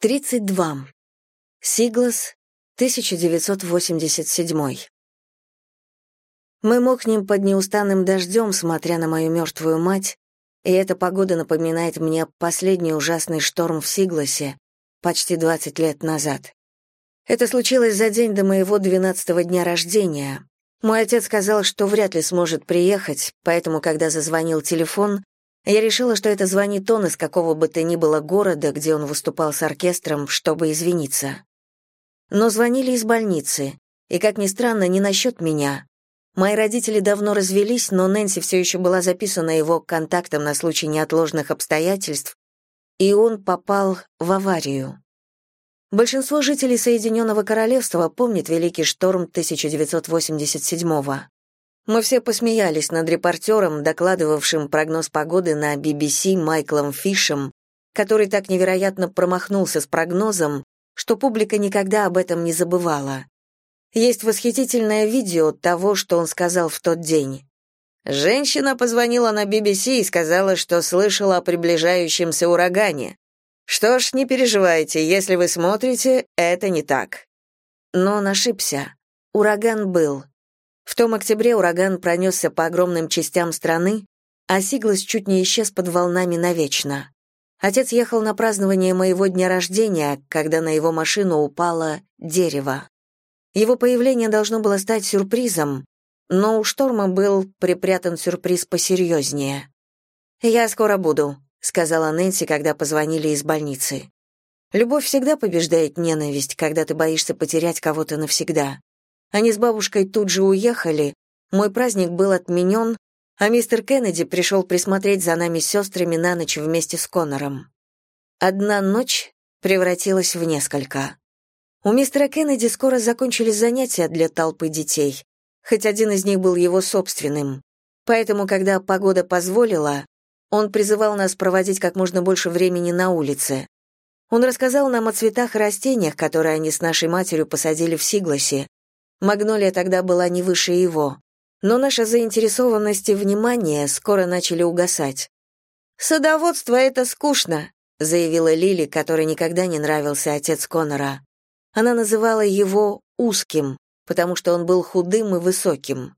32. Сиглас, 1987. Мы мокнем под неустанным дождем, смотря на мою мертвую мать, и эта погода напоминает мне последний ужасный шторм в Сигласе почти 20 лет назад. Это случилось за день до моего 12-го дня рождения. Мой отец сказал, что вряд ли сможет приехать, поэтому, когда зазвонил телефон, я решила, что это звонит он из какого бы то ни было города, где он выступал с оркестром, чтобы извиниться. Но звонили из больницы, и, как ни странно, не насчет меня. Мои родители давно развелись, но Нэнси все еще была записана его контактом на случай неотложных обстоятельств, и он попал в аварию. Большинство жителей Соединенного Королевства помнит Великий шторм 1987-го. Мы все посмеялись над репортером, докладывавшим прогноз погоды на BBC Майклом Фишем, который так невероятно промахнулся с прогнозом, что публика никогда об этом не забывала. Есть восхитительное видео того, что он сказал в тот день. Женщина позвонила на BBC и сказала, что слышала о приближающемся урагане. Что ж, не переживайте, если вы смотрите, это не так. Но он ошибся. Ураган был. В том октябре ураган пронесся по огромным частям страны, а Сиглас чуть не исчез под волнами навечно. Отец ехал на празднование моего дня рождения, когда на его машину упало дерево. Его появление должно было стать сюрпризом, но у шторма был припрятан сюрприз посерьезнее. «Я скоро буду», — сказала Нэнси, когда позвонили из больницы. Любовь всегда побеждает ненависть, когда ты боишься потерять кого-то навсегда. Они с бабушкой тут же уехали, мой праздник был отменен, а мистер Кеннеди пришел присмотреть за нами с сестрами на ночь вместе с Коннором. Одна ночь превратилась в несколько. У мистера Кеннеди скоро закончились занятия для толпы детей, хоть один из них был его собственным. Поэтому, когда погода позволила, он призывал нас проводить как можно больше времени на улице. Он рассказал нам о цветах и растениях, которые они с нашей матерью посадили в Сигласе, Магнолия тогда была не выше его. Но наша заинтересованность и внимание скоро начали угасать. «Садоводство — это скучно», — заявила Лили, которой никогда не нравился отец Конора. Она называла его «узким», потому что он был худым и высоким.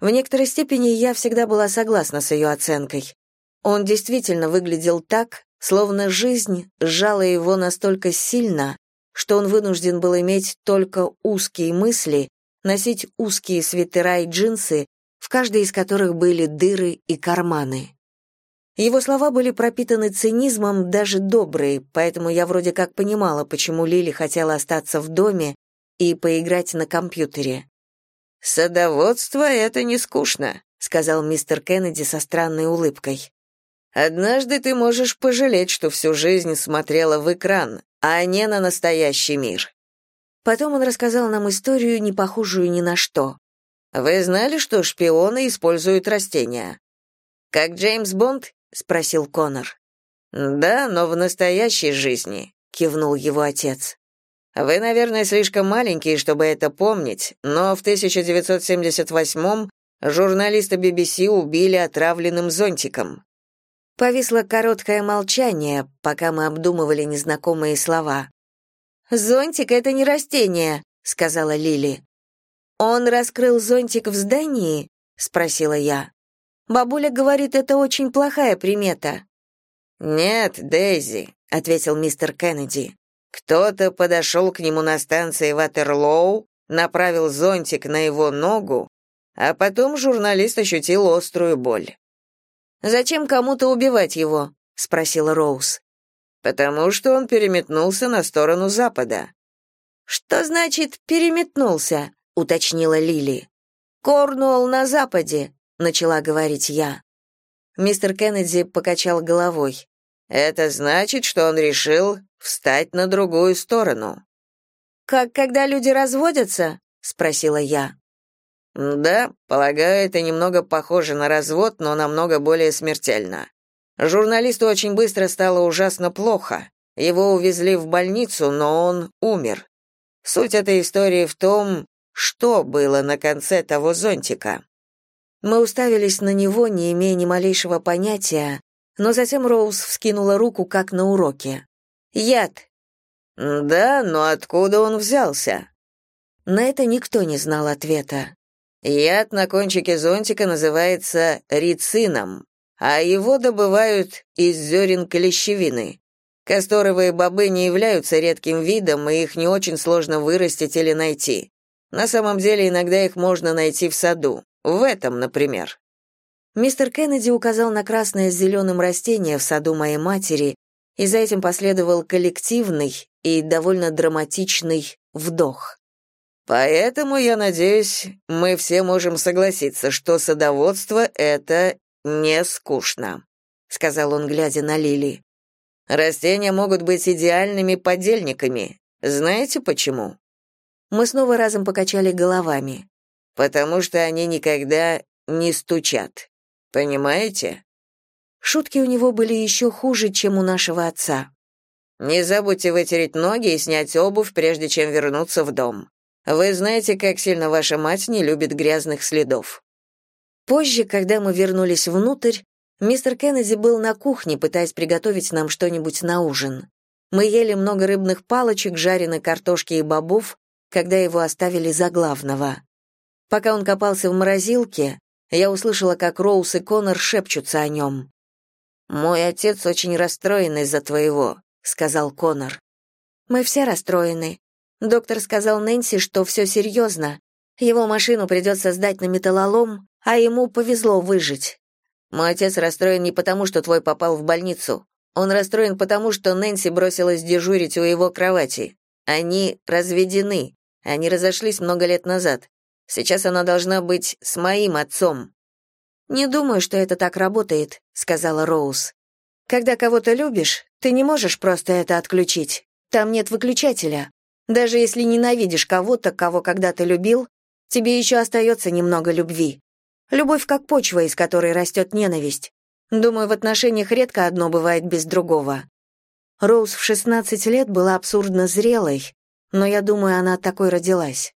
В некоторой степени я всегда была согласна с ее оценкой. Он действительно выглядел так, словно жизнь сжала его настолько сильно, что он вынужден был иметь только узкие мысли носить узкие свитера и джинсы, в каждой из которых были дыры и карманы. Его слова были пропитаны цинизмом, даже добрые, поэтому я вроде как понимала, почему Лили хотела остаться в доме и поиграть на компьютере. «Садоводство — это не скучно», — сказал мистер Кеннеди со странной улыбкой. «Однажды ты можешь пожалеть, что всю жизнь смотрела в экран, а не на настоящий мир. Потом он рассказал нам историю, не похожую ни на что. «Вы знали, что шпионы используют растения?» «Как Джеймс Бонд?» — спросил Конор. «Да, но в настоящей жизни», — кивнул его отец. «Вы, наверное, слишком маленькие, чтобы это помнить, но в 1978-м журналиста BBC убили отравленным зонтиком». Повисло короткое молчание, пока мы обдумывали незнакомые слова. «Зонтик — это не растение», — сказала Лили. «Он раскрыл зонтик в здании?» — спросила я. «Бабуля говорит, это очень плохая примета». «Нет, Дейзи», — ответил мистер Кеннеди. «Кто-то подошел к нему на станции Ватерлоу, направил зонтик на его ногу, а потом журналист ощутил острую боль». «Зачем кому-то убивать его?» — спросила Роуз. «Потому что он переметнулся на сторону запада». «Что значит «переметнулся»?» — уточнила Лили. «Корнуолл на западе», — начала говорить я. Мистер Кеннеди покачал головой. «Это значит, что он решил встать на другую сторону». «Как когда люди разводятся?» — спросила я. «Да, полагаю, это немного похоже на развод, но намного более смертельно. Журналисту очень быстро стало ужасно плохо. Его увезли в больницу, но он умер. Суть этой истории в том, что было на конце того зонтика. Мы уставились на него, не имея ни малейшего понятия, но затем Роуз вскинула руку, как на уроке. «Яд!» «Да, но откуда он взялся?» На это никто не знал ответа. Яд на кончике зонтика называется рицином, а его добывают из зерен клещевины. Касторовые бобы не являются редким видом, и их не очень сложно вырастить или найти. На самом деле иногда их можно найти в саду. В этом, например. Мистер Кеннеди указал на красное с зеленым растение в саду моей матери, и за этим последовал коллективный и довольно драматичный вдох. Поэтому, я надеюсь, мы все можем согласиться, что садоводство — это не скучно», — сказал он, глядя на Лили. «Растения могут быть идеальными подельниками. Знаете почему?» Мы снова разом покачали головами. «Потому что они никогда не стучат. Понимаете?» Шутки у него были еще хуже, чем у нашего отца. «Не забудьте вытереть ноги и снять обувь, прежде чем вернуться в дом. Вы знаете, как сильно ваша мать не любит грязных следов. Позже, когда мы вернулись внутрь, мистер Кеннеди был на кухне, пытаясь приготовить нам что-нибудь на ужин. Мы ели много рыбных палочек, жареной картошки и бобов, когда его оставили за главного. Пока он копался в морозилке, я услышала, как Роуз и Конор шепчутся о нем. «Мой отец очень расстроен из-за твоего», — сказал Конор. «Мы все расстроены. Доктор сказал Нэнси, что все серьезно. Его машину придется сдать на металлолом, а ему повезло выжить. Мой отец расстроен не потому, что твой попал в больницу. Он расстроен потому, что Нэнси бросилась дежурить у его кровати. Они разведены. Они разошлись много лет назад. Сейчас она должна быть с моим отцом. Не думаю, что это так работает, сказала Роуз. Когда кого-то любишь, ты не можешь просто это отключить. Там нет выключателя. Даже если ненавидишь кого-то, кого когда-то любил, тебе еще остается немного любви. Любовь как почва, из которой растет ненависть. Думаю, в отношениях редко одно бывает без другого. Роуз в 16 лет была абсурдно зрелой, но я думаю, она такой родилась.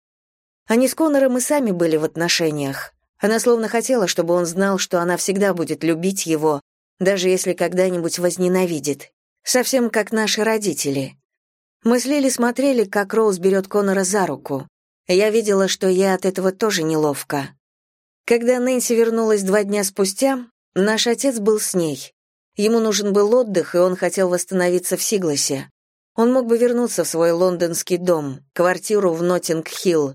Они с Конором и сами были в отношениях. Она словно хотела, чтобы он знал, что она всегда будет любить его, даже если когда-нибудь возненавидит. Совсем как наши родители. Мы с Лили смотрели, как Роуз берет Конора за руку. Я видела, что я от этого тоже неловко. Когда Нэнси вернулась два дня спустя, наш отец был с ней. Ему нужен был отдых, и он хотел восстановиться в Сигласе. Он мог бы вернуться в свой лондонский дом, квартиру в Ноттинг-Хилл,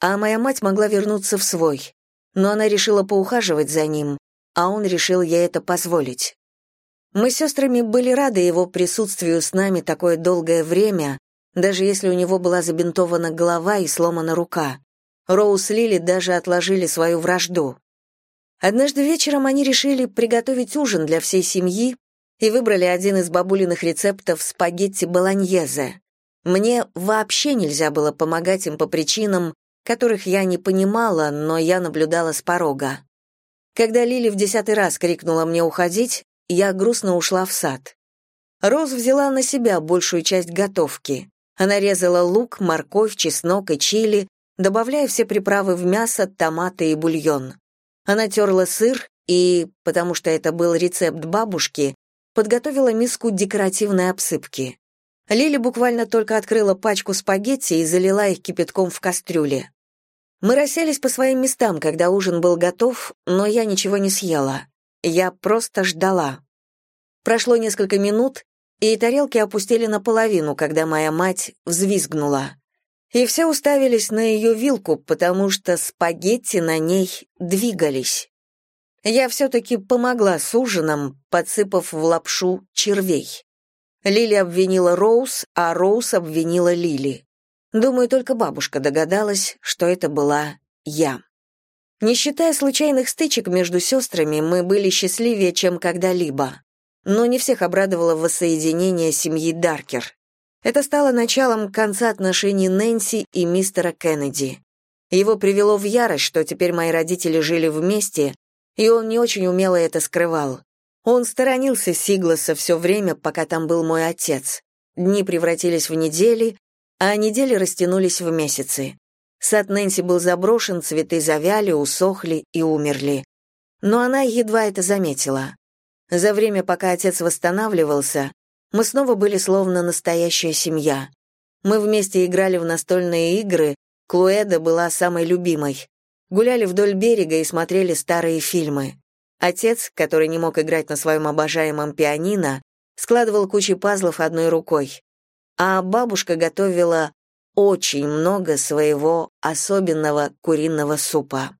а моя мать могла вернуться в свой. Но она решила поухаживать за ним, а он решил ей это позволить. Мы с сестрами были рады его присутствию с нами такое долгое время, даже если у него была забинтована голова и сломана рука. Роуз Лили даже отложили свою вражду. Однажды вечером они решили приготовить ужин для всей семьи и выбрали один из бабулиных рецептов спагетти болоньезе. Мне вообще нельзя было помогать им по причинам, которых я не понимала, но я наблюдала с порога. Когда Лили в десятый раз крикнула мне уходить, я грустно ушла в сад. Роз взяла на себя большую часть готовки. Она резала лук, морковь, чеснок и чили, добавляя все приправы в мясо, томаты и бульон. Она терла сыр и, потому что это был рецепт бабушки, подготовила миску декоративной обсыпки. Лили буквально только открыла пачку спагетти и залила их кипятком в кастрюле. Мы расселись по своим местам, когда ужин был готов, но я ничего не съела. Я просто ждала. Прошло несколько минут, и тарелки опустили наполовину, когда моя мать взвизгнула. И все уставились на ее вилку, потому что спагетти на ней двигались. Я все-таки помогла с ужином, подсыпав в лапшу червей. Лили обвинила Роуз, а Роуз обвинила Лили. Думаю, только бабушка догадалась, что это была я. Не считая случайных стычек между сестрами, мы были счастливее, чем когда-либо. Но не всех обрадовало воссоединение семьи Даркер. Это стало началом конца отношений Нэнси и мистера Кеннеди. Его привело в ярость, что теперь мои родители жили вместе, и он не очень умело это скрывал. Он сторонился Сигласа все время, пока там был мой отец. Дни превратились в недели, а недели растянулись в месяцы. Сад Нэнси был заброшен, цветы завяли, усохли и умерли. Но она едва это заметила. За время, пока отец восстанавливался, мы снова были словно настоящая семья. Мы вместе играли в настольные игры, Клуэда была самой любимой. Гуляли вдоль берега и смотрели старые фильмы. Отец, который не мог играть на своем обожаемом пианино, складывал кучи пазлов одной рукой. А бабушка готовила очень много своего особенного куриного супа.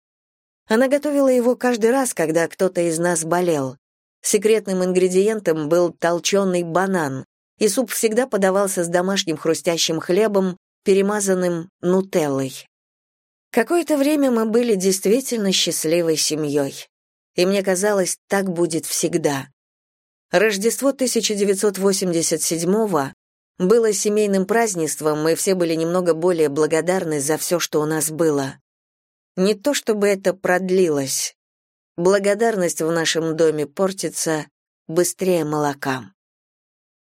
Она готовила его каждый раз, когда кто-то из нас болел. Секретным ингредиентом был толченый банан, и суп всегда подавался с домашним хрустящим хлебом, перемазанным нутеллой. Какое-то время мы были действительно счастливой семьей. И мне казалось, так будет всегда. Рождество 1987-го было семейным празднеством, мы все были немного более благодарны за все, что у нас было. Не то чтобы это продлилось. Благодарность в нашем доме портится быстрее молока.